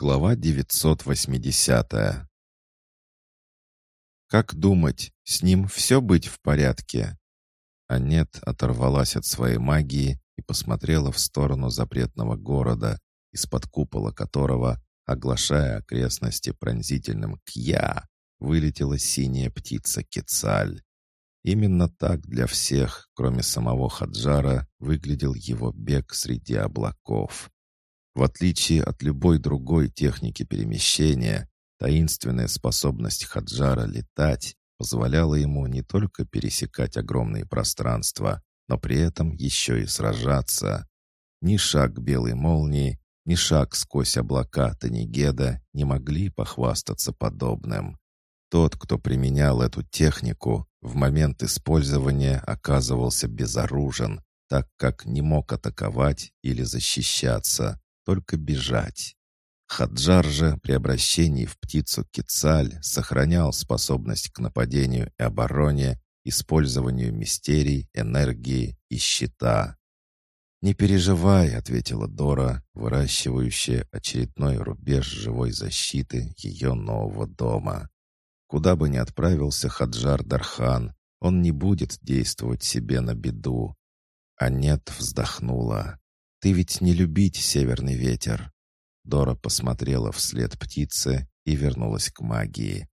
Глава 980 «Как думать, с ним все быть в порядке?» Аннет оторвалась от своей магии и посмотрела в сторону запретного города, из-под купола которого, оглашая окрестности пронзительным «кья», вылетела синяя птица Кецаль. Именно так для всех, кроме самого Хаджара, выглядел его бег среди облаков. В отличие от любой другой техники перемещения, таинственная способность Хаджара летать позволяла ему не только пересекать огромные пространства, но при этом еще и сражаться. Ни шаг белой молнии, ни шаг сквозь облака Танигеда не могли похвастаться подобным. Тот, кто применял эту технику, в момент использования оказывался безоружен, так как не мог атаковать или защищаться только бежать. Хаджар же при обращении в птицу Кицаль сохранял способность к нападению и обороне, использованию мистерий, энергии и щита. «Не переживай», — ответила Дора, выращивающая очередной рубеж живой защиты ее нового дома. Куда бы ни отправился Хаджар Дархан, он не будет действовать себе на беду. Анет вздохнула. «Ты ведь не любить северный ветер!» Дора посмотрела вслед птице и вернулась к магии.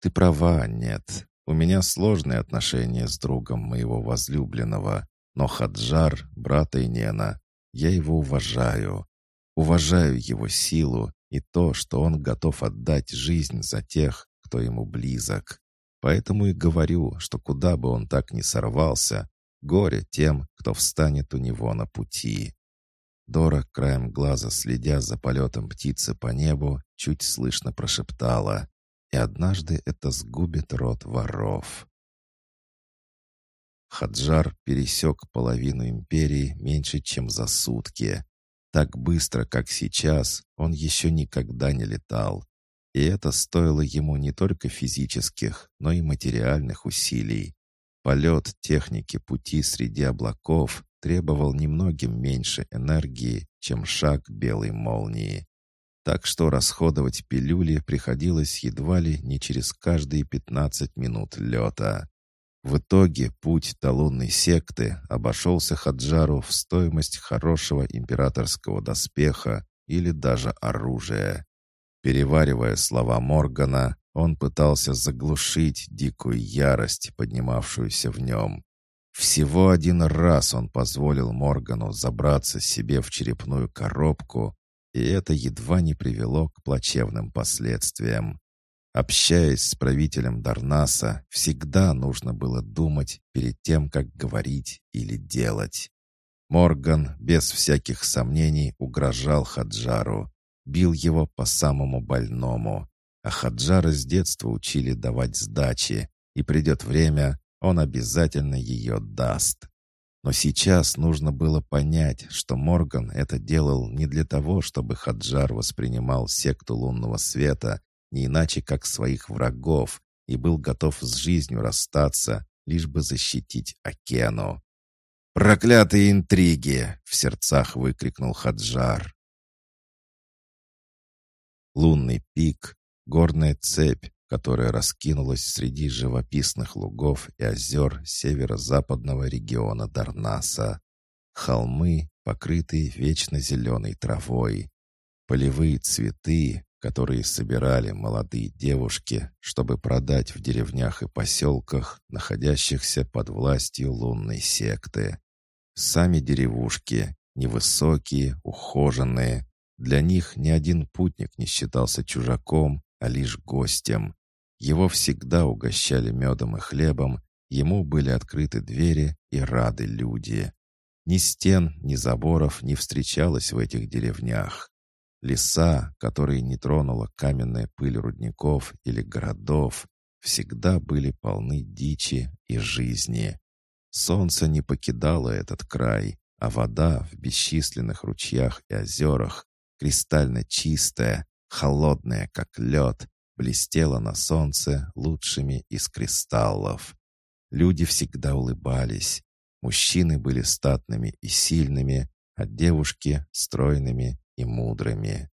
«Ты права, нет. У меня сложные отношения с другом моего возлюбленного, но Хаджар, брата Инена, я его уважаю. Уважаю его силу и то, что он готов отдать жизнь за тех, кто ему близок. Поэтому и говорю, что куда бы он так ни сорвался, горе тем, кто встанет у него на пути. Дора, краем глаза следя за полетом птицы по небу, чуть слышно прошептала. «И однажды это сгубит рот воров». Хаджар пересек половину империи меньше, чем за сутки. Так быстро, как сейчас, он еще никогда не летал. И это стоило ему не только физических, но и материальных усилий. Полет техники пути среди облаков требовал немногим меньше энергии, чем шаг белой молнии. Так что расходовать пилюли приходилось едва ли не через каждые 15 минут лета. В итоге путь до лунной секты обошелся Хаджару в стоимость хорошего императорского доспеха или даже оружия. Переваривая слова Моргана, он пытался заглушить дикую ярость, поднимавшуюся в нем. Всего один раз он позволил Моргану забраться себе в черепную коробку, и это едва не привело к плачевным последствиям. Общаясь с правителем Дарнаса, всегда нужно было думать перед тем, как говорить или делать. Морган без всяких сомнений угрожал Хаджару, бил его по самому больному. А Хаджара с детства учили давать сдачи, и придет время, он обязательно ее даст. Но сейчас нужно было понять, что Морган это делал не для того, чтобы Хаджар воспринимал секту лунного света не иначе, как своих врагов, и был готов с жизнью расстаться, лишь бы защитить Акену. «Проклятые интриги!» — в сердцах выкрикнул Хаджар. Лунный пик, горная цепь, которая раскинулась среди живописных лугов и озер северо-западного региона Дарнаса. Холмы, покрытые вечно зеленой травой. Полевые цветы, которые собирали молодые девушки, чтобы продать в деревнях и поселках, находящихся под властью лунной секты. Сами деревушки, невысокие, ухоженные, для них ни один путник не считался чужаком, а лишь гостем. Его всегда угощали медом и хлебом, ему были открыты двери и рады люди. Ни стен, ни заборов не встречалось в этих деревнях. Леса, которые не тронула каменная пыль рудников или городов, всегда были полны дичи и жизни. Солнце не покидало этот край, а вода в бесчисленных ручьях и озерах, кристально чистая, холодная, как лед, блестела на солнце лучшими из кристаллов. Люди всегда улыбались. Мужчины были статными и сильными, а девушки — стройными и мудрыми.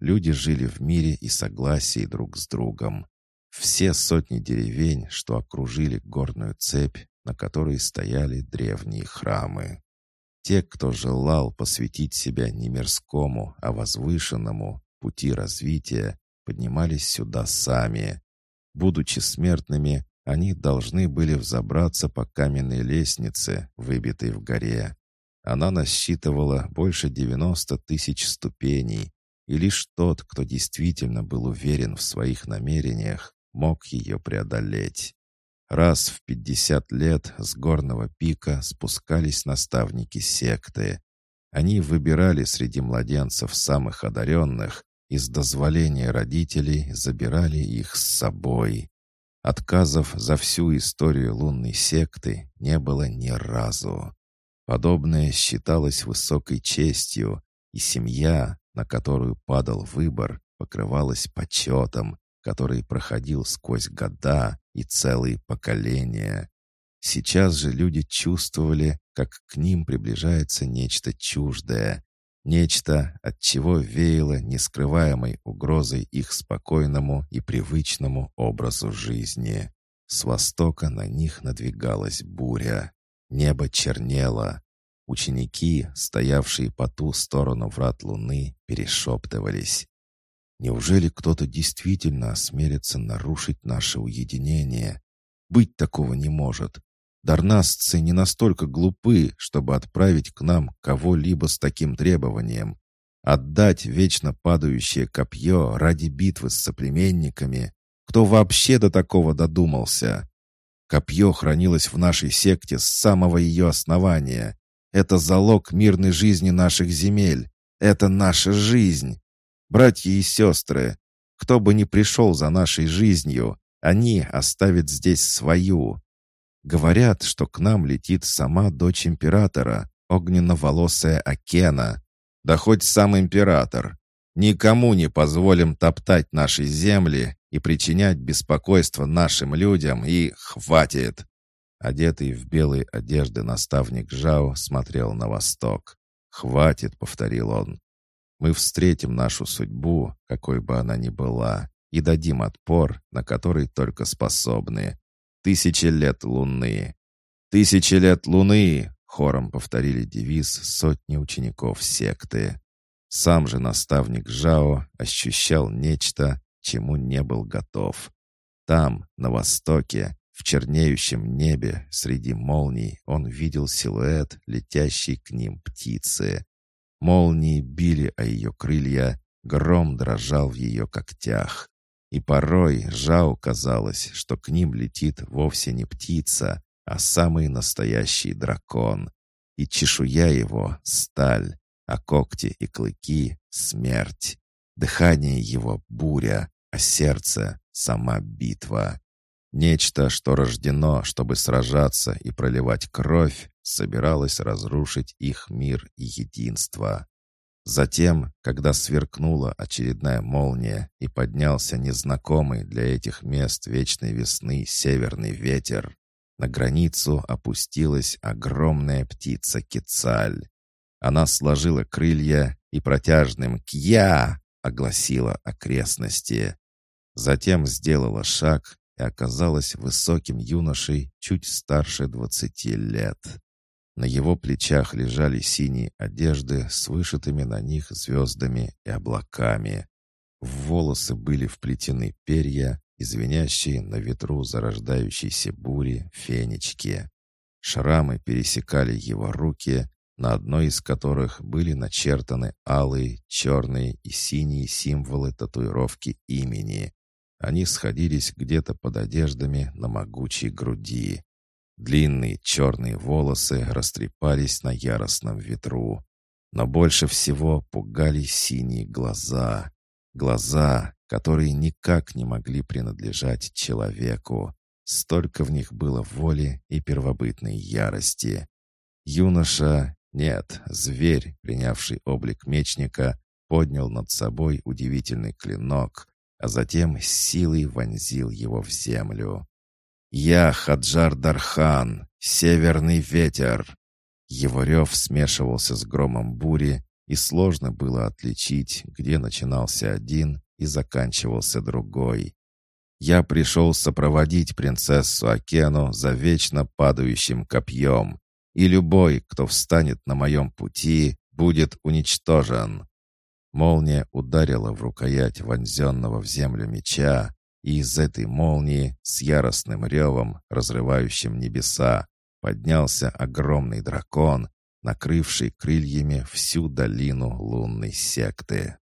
люди жили в мире и согласии друг с другом. Все сотни деревень, что окружили горную цепь, на которой стояли древние храмы. Те, кто желал посвятить себя не мирскому, а возвышенному пути развития, поднимались сюда сами. Будучи смертными, они должны были взобраться по каменной лестнице, выбитой в горе. Она насчитывала больше 90 тысяч ступеней, и лишь тот, кто действительно был уверен в своих намерениях, мог ее преодолеть. Раз в 50 лет с горного пика спускались наставники секты. Они выбирали среди младенцев самых одаренных и с дозволения родителей забирали их с собой. Отказов за всю историю лунной секты не было ни разу. Подобное считалось высокой честью, и семья, на которую падал выбор, покрывалась почетом, который проходил сквозь года и целые поколения. Сейчас же люди чувствовали, как к ним приближается нечто чуждое, нечто, от чего веяло нескрываемой угрозой их спокойному и привычному образу жизни. С востока на них надвигалась буря. Небо чернело. Ученики, стоявшие по ту сторону врат луны, перешептывались. Неужели кто-то действительно осмелится нарушить наше уединение? Быть такого не может. Дарнасцы не настолько глупы, чтобы отправить к нам кого-либо с таким требованием. Отдать вечно падающее копье ради битвы с соплеменниками? Кто вообще до такого додумался? Копье хранилось в нашей секте с самого ее основания. Это залог мирной жизни наших земель. Это наша жизнь. Братья и сестры, кто бы ни пришел за нашей жизнью, они оставят здесь свою. Говорят, что к нам летит сама дочь императора, огненно-волосая Акена. Да хоть сам император. Никому не позволим топтать наши земли и причинять беспокойство нашим людям, и хватит!» Одетый в белые одежды наставник Жао смотрел на восток. «Хватит», — повторил он. «Мы встретим нашу судьбу, какой бы она ни была, и дадим отпор, на который только способны. Тысячи лет луны! Тысячи лет луны!» — хором повторили девиз сотни учеников секты. Сам же наставник Жао ощущал нечто, чему не был готов. Там, на востоке, в чернеющем небе, среди молний, он видел силуэт, летящей к ним птицы. Молнии били о ее крылья, гром дрожал в ее когтях. И порой Жау казалось, что к ним летит вовсе не птица, а самый настоящий дракон. И чешуя его — сталь, а когти и клыки — смерть. Дыхание его — буря, а сердце — сама битва. Нечто, что рождено, чтобы сражаться и проливать кровь, собиралось разрушить их мир и единство. Затем, когда сверкнула очередная молния и поднялся незнакомый для этих мест вечной весны северный ветер, на границу опустилась огромная птица Кецаль. Она сложила крылья и протяжным «Кья!» огласила окрестности. Затем сделала шаг и оказалась высоким юношей чуть старше двадцати лет. На его плечах лежали синие одежды с вышитыми на них звездами и облаками. В волосы были вплетены перья и звенящие на ветру зарождающейся бури фенечки. Шрамы пересекали его руки, на одной из которых были начертаны алые, черные и синие символы татуировки имени. Они сходились где-то под одеждами на могучей груди. Длинные черные волосы растрепались на яростном ветру. Но больше всего пугали синие глаза. Глаза, которые никак не могли принадлежать человеку. Столько в них было воли и первобытной ярости. Юноша, нет, зверь, принявший облик мечника, поднял над собой удивительный клинок, а затем силой вонзил его в землю. «Я Хаджар Дархан, северный ветер!» Его рев смешивался с громом бури, и сложно было отличить, где начинался один и заканчивался другой. Я пришел сопроводить принцессу Акену за вечно падающим копьем, и любой, кто встанет на моем пути, будет уничтожен». Молния ударила в рукоять вонзенного в землю меча, и из этой молнии с яростным ревом, разрывающим небеса, поднялся огромный дракон, накрывший крыльями всю долину лунной секты.